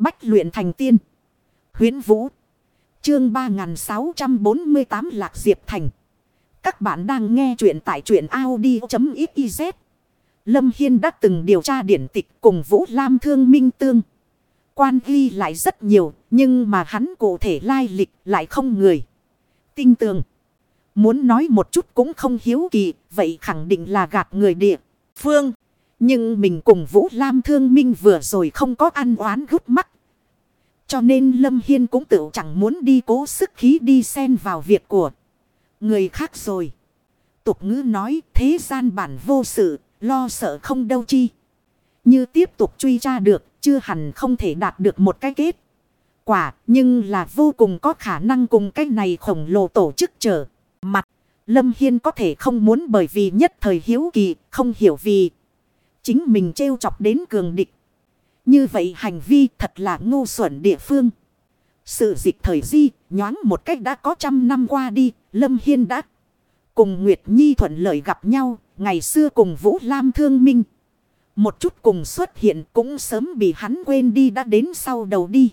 Bách luyện thành tiên. Huyến Vũ. Chương 3648 Lạc Diệp Thành. Các bạn đang nghe truyện tại truyện Audi.xyz. Lâm Hiên đã từng điều tra điển tịch cùng Vũ Lam Thương Minh Tương. Quan ghi lại rất nhiều, nhưng mà hắn cụ thể lai lịch lại không người. Tinh tường. Muốn nói một chút cũng không hiếu kỳ, vậy khẳng định là gạt người địa. Phương. Nhưng mình cùng Vũ Lam Thương Minh vừa rồi không có ăn oán gút mắt. Cho nên Lâm Hiên cũng tự chẳng muốn đi cố sức khí đi xen vào việc của người khác rồi. Tục ngữ nói thế gian bản vô sự, lo sợ không đâu chi. Như tiếp tục truy tra được, chưa hẳn không thể đạt được một cái kết. Quả, nhưng là vô cùng có khả năng cùng cái này khổng lồ tổ chức trở mặt. Lâm Hiên có thể không muốn bởi vì nhất thời hiếu kỳ, không hiểu vì chính mình trêu chọc đến cường địch. Như vậy hành vi thật là ngu xuẩn địa phương. Sự dịch thời di, nhoáng một cách đã có trăm năm qua đi, Lâm Hiên đã cùng Nguyệt Nhi thuận lợi gặp nhau, ngày xưa cùng Vũ Lam thương minh. Một chút cùng xuất hiện cũng sớm bị hắn quên đi đã đến sau đầu đi.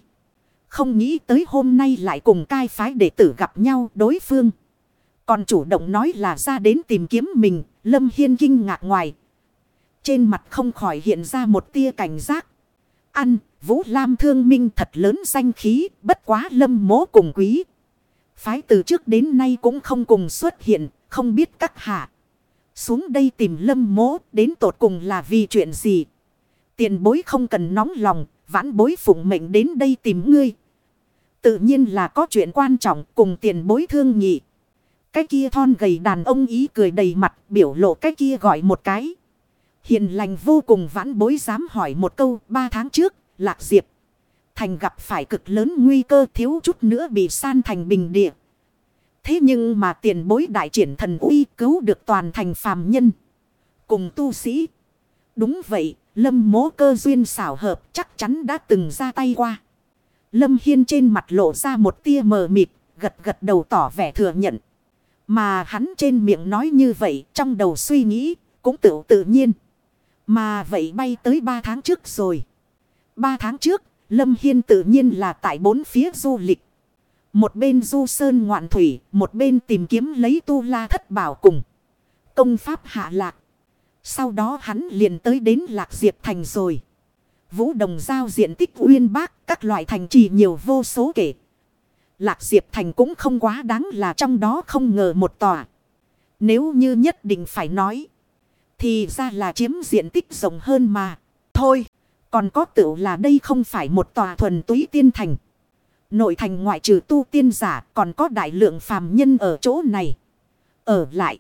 Không nghĩ tới hôm nay lại cùng cai phái đệ tử gặp nhau đối phương. Còn chủ động nói là ra đến tìm kiếm mình, Lâm Hiên kinh ngạc ngoài. Trên mặt không khỏi hiện ra một tia cảnh giác. Ăn, Vũ Lam thương minh thật lớn danh khí, bất quá lâm mố cùng quý. Phái từ trước đến nay cũng không cùng xuất hiện, không biết các hạ. Xuống đây tìm lâm mố, đến tột cùng là vì chuyện gì? Tiền bối không cần nóng lòng, vãn bối phụng mệnh đến đây tìm ngươi. Tự nhiên là có chuyện quan trọng cùng tiền bối thương nhị. Cái kia thon gầy đàn ông ý cười đầy mặt biểu lộ cái kia gọi một cái. Hiền lành vô cùng vãn bối dám hỏi một câu ba tháng trước, Lạc Diệp. Thành gặp phải cực lớn nguy cơ thiếu chút nữa bị san thành bình địa. Thế nhưng mà tiền bối đại triển thần uy cứu được toàn thành phàm nhân. Cùng tu sĩ. Đúng vậy, lâm mố cơ duyên xảo hợp chắc chắn đã từng ra tay qua. Lâm Hiên trên mặt lộ ra một tia mờ mịt, gật gật đầu tỏ vẻ thừa nhận. Mà hắn trên miệng nói như vậy, trong đầu suy nghĩ, cũng tự tự nhiên. Mà vậy bay tới 3 tháng trước rồi. 3 tháng trước, Lâm Hiên tự nhiên là tại bốn phía du lịch. Một bên du sơn ngoạn thủy, một bên tìm kiếm lấy tu la thất bảo cùng. Công pháp hạ lạc. Sau đó hắn liền tới đến Lạc Diệp Thành rồi. Vũ Đồng giao diện tích uyên bác, các loại thành trì nhiều vô số kể. Lạc Diệp Thành cũng không quá đáng là trong đó không ngờ một tòa. Nếu như nhất định phải nói. Thì ra là chiếm diện tích rộng hơn mà. Thôi, còn có tựu là đây không phải một tòa thuần túy tiên thành. Nội thành ngoại trừ tu tiên giả còn có đại lượng phàm nhân ở chỗ này. Ở lại.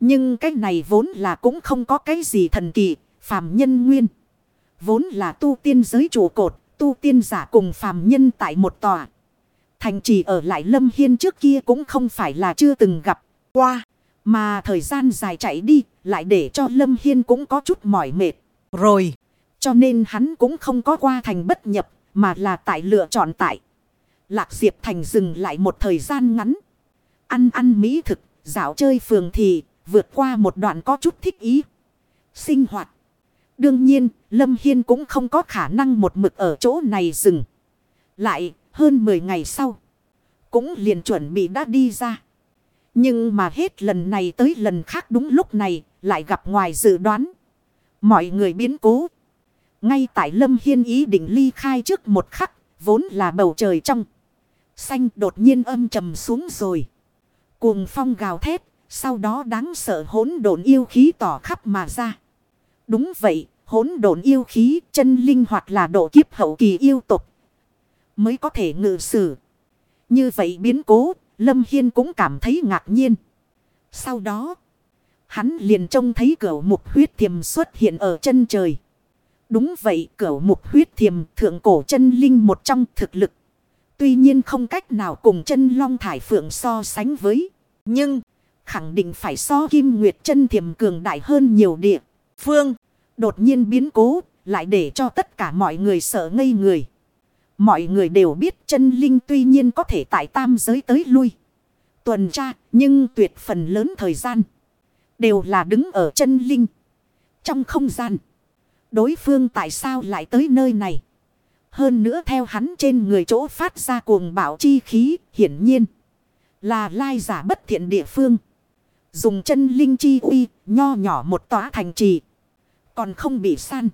Nhưng cái này vốn là cũng không có cái gì thần kỳ, phàm nhân nguyên. Vốn là tu tiên giới trụ cột, tu tiên giả cùng phàm nhân tại một tòa. Thành trì ở lại lâm hiên trước kia cũng không phải là chưa từng gặp qua. Mà thời gian dài chạy đi, lại để cho lâm hiên cũng có chút mỏi mệt. Rồi, cho nên hắn cũng không có qua thành bất nhập, mà là tại lựa chọn tại. Lạc Diệp Thành dừng lại một thời gian ngắn. Ăn ăn mỹ thực, dạo chơi phường thì vượt qua một đoạn có chút thích ý. Sinh hoạt. Đương nhiên, Lâm Hiên cũng không có khả năng một mực ở chỗ này dừng. Lại, hơn 10 ngày sau. Cũng liền chuẩn bị đã đi ra. Nhưng mà hết lần này tới lần khác đúng lúc này, lại gặp ngoài dự đoán. Mọi người biến cố. Ngay tại Lâm Hiên ý định ly khai trước một khắc, vốn là bầu trời trong. Xanh đột nhiên âm trầm xuống rồi. Cuồng phong gào thét, sau đó đáng sợ hỗn độn yêu khí tỏ khắp mà ra. Đúng vậy, hỗn độn yêu khí, chân linh hoặc là độ kiếp hậu kỳ yêu tục. Mới có thể ngự sử. Như vậy biến cố, Lâm Hiên cũng cảm thấy ngạc nhiên. Sau đó, hắn liền trông thấy cửa mục huyết thiềm xuất hiện ở chân trời. Đúng vậy, cửa mục huyết thiềm thượng cổ chân linh một trong thực lực. Tuy nhiên không cách nào cùng chân long thải phượng so sánh với. Nhưng, khẳng định phải so kim nguyệt chân thiềm cường đại hơn nhiều địa. Phương, đột nhiên biến cố, lại để cho tất cả mọi người sợ ngây người. Mọi người đều biết chân linh tuy nhiên có thể tại tam giới tới lui. Tuần tra, nhưng tuyệt phần lớn thời gian. Đều là đứng ở chân linh. Trong không gian. Đối phương tại sao lại tới nơi này? Hơn nữa theo hắn trên người chỗ phát ra cuồng bạo chi khí, hiển nhiên là lai giả bất thiện địa phương. Dùng chân linh chi uy, nho nhỏ một tòa thành trì. Còn không bị san.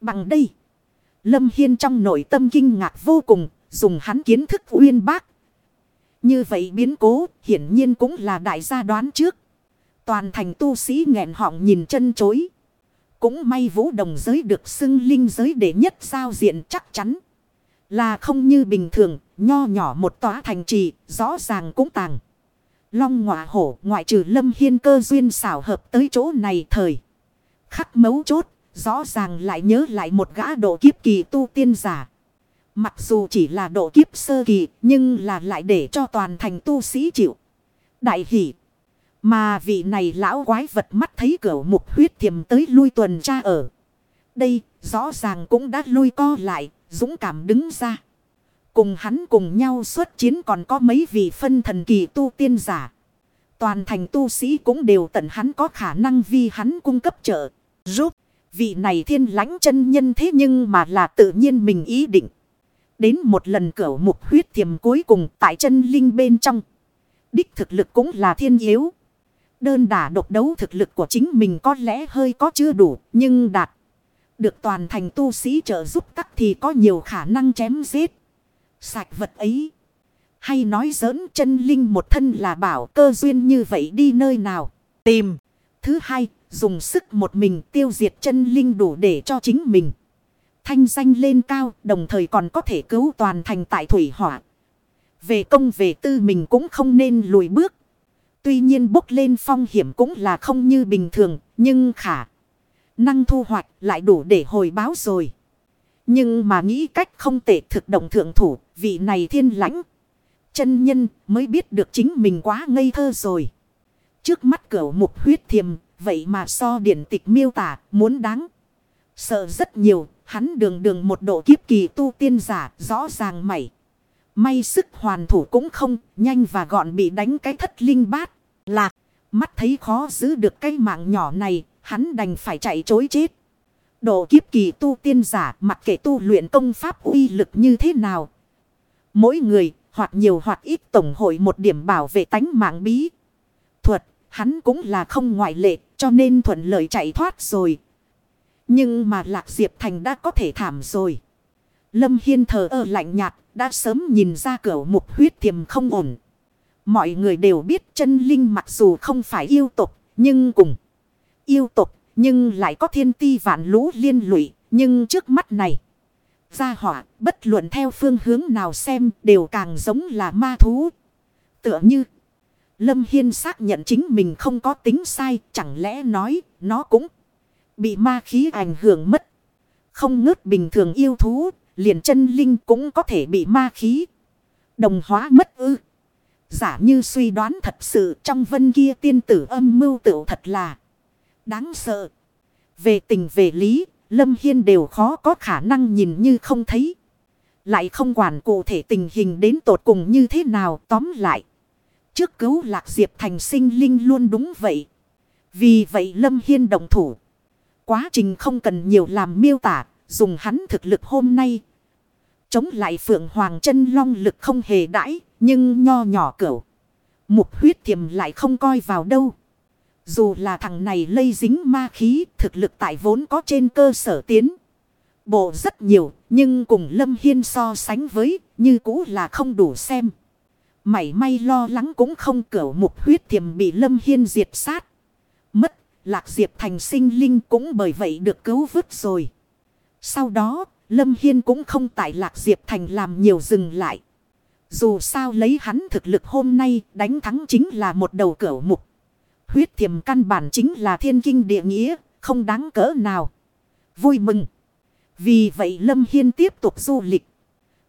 Bằng đây. Lâm Hiên trong nội tâm kinh ngạc vô cùng, dùng hắn kiến thức uyên bác. Như vậy biến cố, hiển nhiên cũng là đại gia đoán trước. Toàn thành tu sĩ nghẹn họng nhìn chân chối. Cũng may vũ đồng giới được xưng linh giới để nhất giao diện chắc chắn. Là không như bình thường, nho nhỏ một tòa thành trì, rõ ràng cũng tàng. Long ngọa hổ ngoại trừ lâm hiên cơ duyên xảo hợp tới chỗ này thời. Khắc mấu chốt, rõ ràng lại nhớ lại một gã độ kiếp kỳ tu tiên giả. Mặc dù chỉ là độ kiếp sơ kỳ, nhưng là lại để cho toàn thành tu sĩ chịu. Đại hỷ. Mà vị này lão quái vật mắt thấy cửa mục huyết thiềm tới lui tuần tra ở. Đây, rõ ràng cũng đã lui co lại, dũng cảm đứng ra. Cùng hắn cùng nhau xuất chiến còn có mấy vị phân thần kỳ tu tiên giả. Toàn thành tu sĩ cũng đều tận hắn có khả năng vì hắn cung cấp trợ, giúp. Vị này thiên lãnh chân nhân thế nhưng mà là tự nhiên mình ý định. Đến một lần cửu mục huyết thiềm cuối cùng tại chân linh bên trong. Đích thực lực cũng là thiên yếu. Đơn đả độc đấu thực lực của chính mình có lẽ hơi có chưa đủ, nhưng đạt. Được toàn thành tu sĩ trợ giúp tắc thì có nhiều khả năng chém giết. Sạch vật ấy. Hay nói giỡn chân linh một thân là bảo cơ duyên như vậy đi nơi nào. Tìm. Thứ hai, dùng sức một mình tiêu diệt chân linh đủ để cho chính mình. Thanh danh lên cao, đồng thời còn có thể cứu toàn thành tại thủy hỏa. Về công về tư mình cũng không nên lùi bước. Tuy nhiên bốc lên phong hiểm cũng là không như bình thường, nhưng khả năng thu hoạch lại đủ để hồi báo rồi. Nhưng mà nghĩ cách không tệ thực động thượng thủ, vị này thiên lãnh. Chân nhân mới biết được chính mình quá ngây thơ rồi. Trước mắt cửa mục huyết thiềm, vậy mà so điển tịch miêu tả, muốn đáng. Sợ rất nhiều, hắn đường đường một độ kiếp kỳ tu tiên giả, rõ ràng mày. May sức hoàn thủ cũng không, nhanh và gọn bị đánh cái thất linh bát, lạc. Mắt thấy khó giữ được cái mạng nhỏ này, hắn đành phải chạy chối chết. Độ kiếp kỳ tu tiên giả mặc kệ tu luyện công pháp uy lực như thế nào. Mỗi người hoặc nhiều hoặc ít tổng hội một điểm bảo vệ tánh mạng bí. Thuật hắn cũng là không ngoại lệ, cho nên thuận lợi chạy thoát rồi. Nhưng mà Lạc Diệp Thành đã có thể thảm rồi. Lâm Hiên thờ ơ lạnh nhạt, đã sớm nhìn ra cửa mục huyết tiềm không ổn. Mọi người đều biết chân linh mặc dù không phải yêu tục nhưng cùng yêu tục nhưng lại có thiên ti vạn lũ liên lụy. Nhưng trước mắt này. Gia hỏa, bất luận theo phương hướng nào xem, đều càng giống là ma thú. Tựa như. Lâm Hiên xác nhận chính mình không có tính sai. Chẳng lẽ nói nó cũng bị ma khí ảnh hưởng mất. Không ngớt bình thường yêu thú. Liền chân linh cũng có thể bị ma khí. Đồng hóa mất ư. Giả như suy đoán thật sự trong vân kia tiên tử âm mưu tựu thật là đáng sợ. Về tình về lý, Lâm Hiên đều khó có khả năng nhìn như không thấy. Lại không quản cụ thể tình hình đến tột cùng như thế nào tóm lại. Trước cứu lạc diệp thành sinh linh luôn đúng vậy. Vì vậy Lâm Hiên đồng thủ. Quá trình không cần nhiều làm miêu tả, dùng hắn thực lực hôm nay. Chống lại phượng hoàng chân long lực không hề đãi, nhưng nho nhỏ cửu. Mục huyết thiềm lại không coi vào đâu. Dù là thằng này lây dính ma khí, thực lực tại vốn có trên cơ sở tiến. Bộ rất nhiều, nhưng cùng Lâm Hiên so sánh với, như cũ là không đủ xem. Mảy may lo lắng cũng không cửu mục huyết thiềm bị Lâm Hiên diệt sát. Mất, lạc diệp thành sinh linh cũng bởi vậy được cứu vứt rồi. Sau đó, Lâm Hiên cũng không tại lạc diệp thành làm nhiều dừng lại. Dù sao lấy hắn thực lực hôm nay đánh thắng chính là một đầu cửu mục. Huyết thiềm căn bản chính là thiên kinh địa nghĩa, không đáng cỡ nào. Vui mừng. Vì vậy Lâm Hiên tiếp tục du lịch.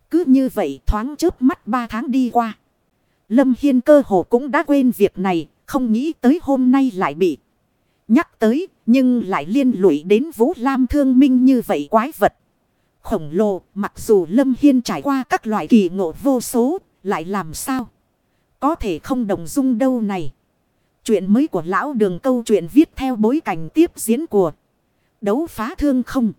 Cứ như vậy thoáng chớp mắt ba tháng đi qua. Lâm Hiên cơ hồ cũng đã quên việc này, không nghĩ tới hôm nay lại bị nhắc tới, nhưng lại liên lụy đến Vũ Lam thương minh như vậy quái vật. Khổng lồ, mặc dù Lâm Hiên trải qua các loại kỳ ngộ vô số, lại làm sao? Có thể không đồng dung đâu này. Chuyện mới của lão đường câu chuyện viết theo bối cảnh tiếp diễn của đấu phá thương không.